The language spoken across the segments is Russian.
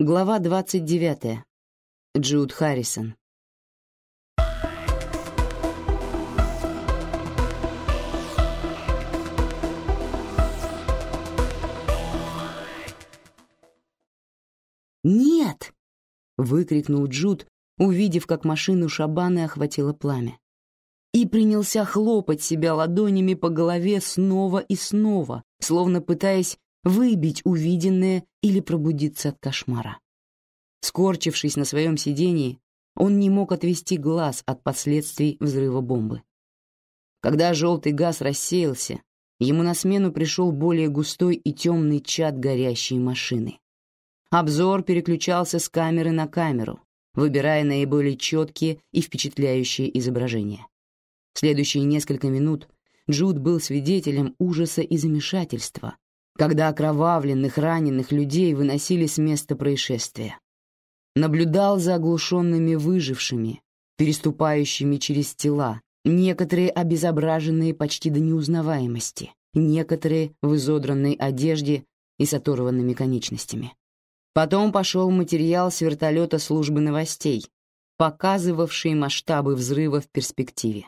Глава 29. Джуд Харрисон. «Нет!» — выкрикнул Джуд, увидев, как машину Шабаны охватило пламя. И принялся хлопать себя ладонями по голове снова и снова, словно пытаясь выбить увиденное или пробудиться от кошмара. Скорчившись на своем сидении, он не мог отвести глаз от последствий взрыва бомбы. Когда желтый газ рассеялся, ему на смену пришел более густой и темный чад горящей машины. Обзор переключался с камеры на камеру, выбирая наиболее четкие и впечатляющие изображения. В следующие несколько минут Джуд был свидетелем ужаса и замешательства, когда окровавленных, раненых людей выносили с места происшествия. Наблюдал за оглушенными выжившими, переступающими через тела, некоторые обезображенные почти до неузнаваемости, некоторые в изодранной одежде и с оторванными конечностями. Потом пошел материал с вертолета службы новостей, показывавший масштабы взрыва в перспективе.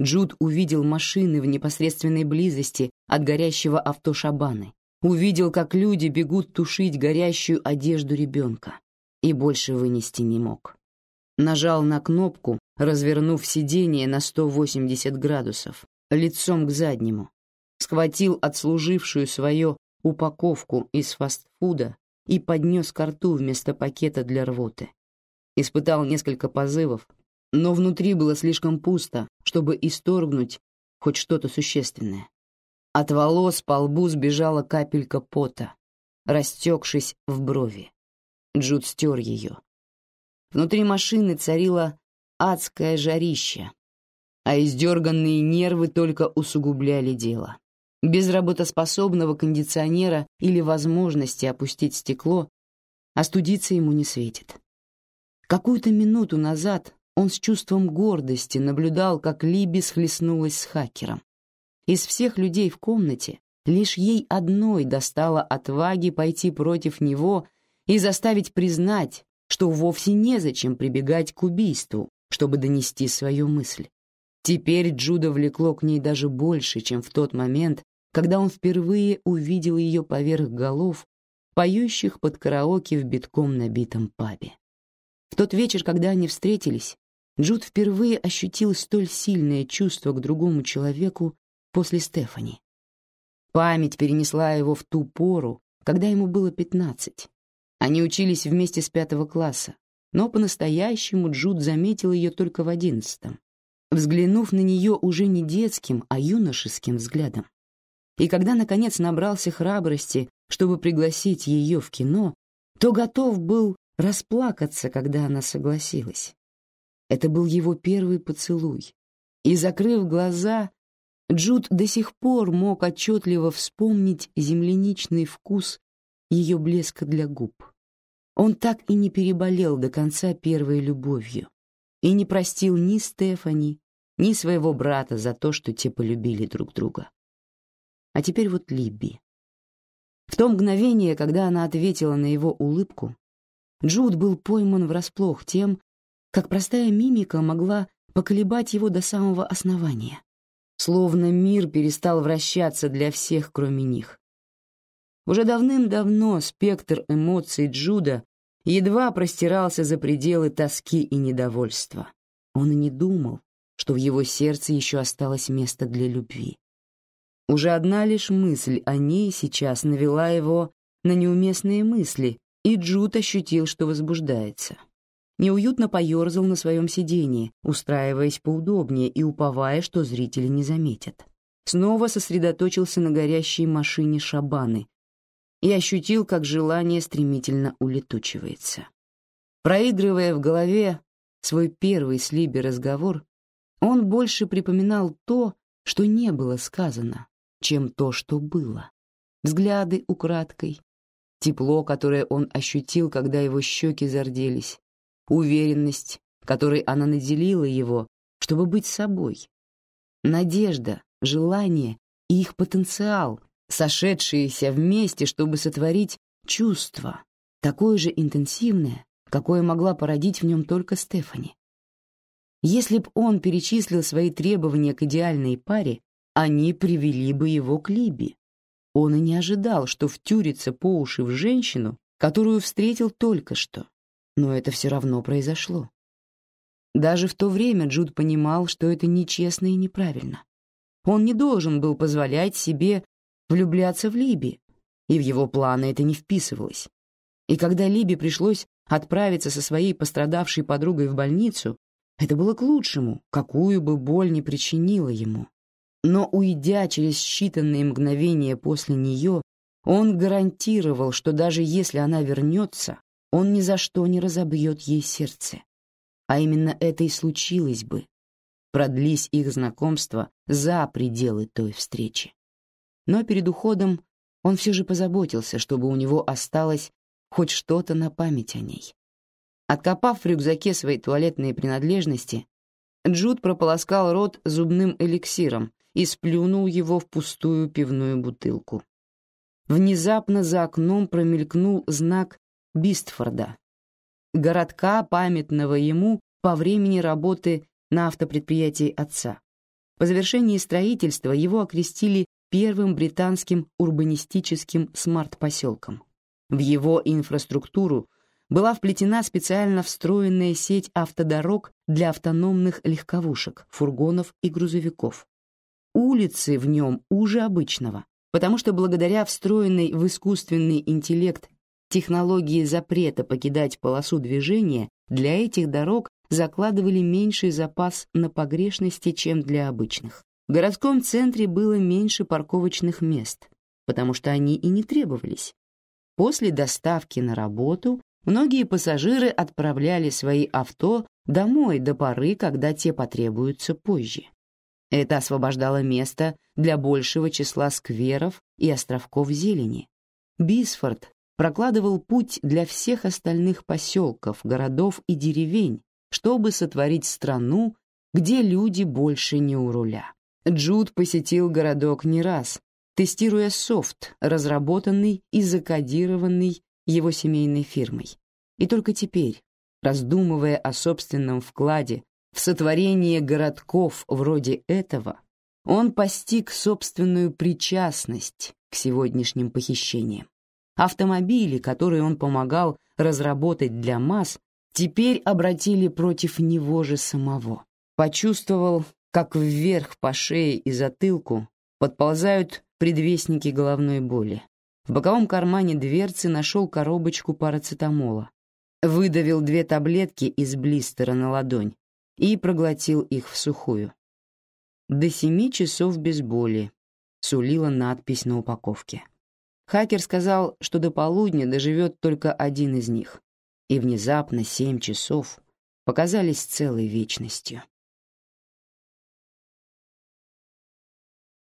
Джуд увидел машины в непосредственной близости от горящего авто Шабаны, увидел, как люди бегут тушить горящую одежду ребенка, и больше вынести не мог. Нажал на кнопку, развернув сиденье на 180 градусов, лицом к заднему, схватил отслужившую свое упаковку из фастфуда и поднес ко рту вместо пакета для рвоты. Испытал несколько позывов, но внутри было слишком пусто, чтобы исторгнуть хоть что-то существенное. От волос по лбу сбежала капелька пота, растекшись в брови. Джуд стер ее. Внутри машины царило адское жарище, а издерганные нервы только усугубляли дело. Без работоспособного кондиционера или возможности опустить стекло остудиться ему не светит. Какую-то минуту назад он с чувством гордости наблюдал, как Либи схлестнулась с хакером. Из всех людей в комнате лишь ей одной достало отваги пойти против него и заставить признать, что вовсе незачем прибегать к убийству, чтобы донести свою мысль. Теперь Джуда влекло к ней даже больше, чем в тот момент, когда он впервые увидел ее поверх голов, поющих под караоке в битком набитом пабе. В тот вечер, когда они встретились, Джуд впервые ощутил столь сильное чувство к другому человеку после Стефани. Память перенесла его в ту пору, когда ему было пятнадцать. Они учились вместе с пятого класса, но по-настоящему Джуд заметил ее только в одиннадцатом, взглянув на нее уже не детским, а юношеским взглядом. И когда, наконец, набрался храбрости, чтобы пригласить ее в кино, то готов был расплакаться, когда она согласилась. Это был его первый поцелуй. И, закрыв глаза, Джуд до сих пор мог отчетливо вспомнить земляничный вкус ее блеска для губ. Он так и не переболел до конца первой любовью и не простил ни Стефани, ни своего брата за то, что те полюбили друг друга. А теперь вот Либби. В то мгновение, когда она ответила на его улыбку, Джуд был пойман врасплох тем, как простая мимика могла поколебать его до самого основания, словно мир перестал вращаться для всех, кроме них. Уже давным-давно спектр эмоций Джуда едва простирался за пределы тоски и недовольства. Он и не думал, что в его сердце еще осталось место для любви. Уже одна лишь мысль о ней сейчас навела его на неуместные мысли, и Джуд ощутил, что возбуждается неуютно поерзал на своем сидении, устраиваясь поудобнее и уповая, что зрители не заметят. Снова сосредоточился на горящей машине Шабаны и ощутил, как желание стремительно улетучивается. Проигрывая в голове свой первый с Либи разговор, он больше припоминал то, что не было сказано, чем то, что было. Взгляды украдкой, тепло, которое он ощутил, когда его щеки зарделись, уверенность, которой она наделила его, чтобы быть собой, надежда, желание и их потенциал, сошедшиеся вместе, чтобы сотворить чувство, такое же интенсивное, какое могла породить в нем только Стефани. Если б он перечислил свои требования к идеальной паре, они привели бы его к Либи. Он и не ожидал, что втюрится по уши в женщину, которую встретил только что. Но это все равно произошло. Даже в то время Джуд понимал, что это нечестно и неправильно. Он не должен был позволять себе влюбляться в Либи, и в его планы это не вписывалось. И когда Либи пришлось отправиться со своей пострадавшей подругой в больницу, это было к лучшему, какую бы боль ни причинила ему. Но уйдя через считанные мгновения после нее, он гарантировал, что даже если она вернется, он ни за что не разобьет ей сердце. А именно это и случилось бы, продлись их знакомство за пределы той встречи. Но перед уходом он все же позаботился, чтобы у него осталось хоть что-то на память о ней. Откопав в рюкзаке свои туалетные принадлежности, Джуд прополоскал рот зубным эликсиром и сплюнул его в пустую пивную бутылку. Внезапно за окном промелькнул знак Бистфорда, городка, памятного ему по времени работы на автопредприятии отца. По завершении строительства его окрестили первым британским урбанистическим смарт-поселком. В его инфраструктуру была вплетена специально встроенная сеть автодорог для автономных легковушек, фургонов и грузовиков. Улицы в нем уже обычного, потому что благодаря встроенной в искусственный интеллект технологии запрета покидать полосу движения для этих дорог закладывали меньший запас на погрешности, чем для обычных. В городском центре было меньше парковочных мест, потому что они и не требовались. После доставки на работу многие пассажиры отправляли свои авто домой до поры, когда те потребуются позже. Это освобождало место для большего числа скверов и островков зелени. Бисфорд прокладывал путь для всех остальных поселков, городов и деревень, чтобы сотворить страну, где люди больше не у руля. Джуд посетил городок не раз, тестируя софт, разработанный и закодированный его семейной фирмой. И только теперь, раздумывая о собственном вкладе в сотворение городков вроде этого, он постиг собственную причастность к сегодняшним похищениям. Автомобили, которые он помогал разработать для масс, теперь обратили против него же самого. Почувствовал, как вверх по шее и затылку подползают предвестники головной боли. В боковом кармане дверцы нашел коробочку парацетамола, выдавил две таблетки из блистера на ладонь и проглотил их в сухую. До семи часов без боли, сулила надпись на упаковке. Хакер сказал, что до полудня доживет только один из них, и внезапно семь часов показались целой вечностью.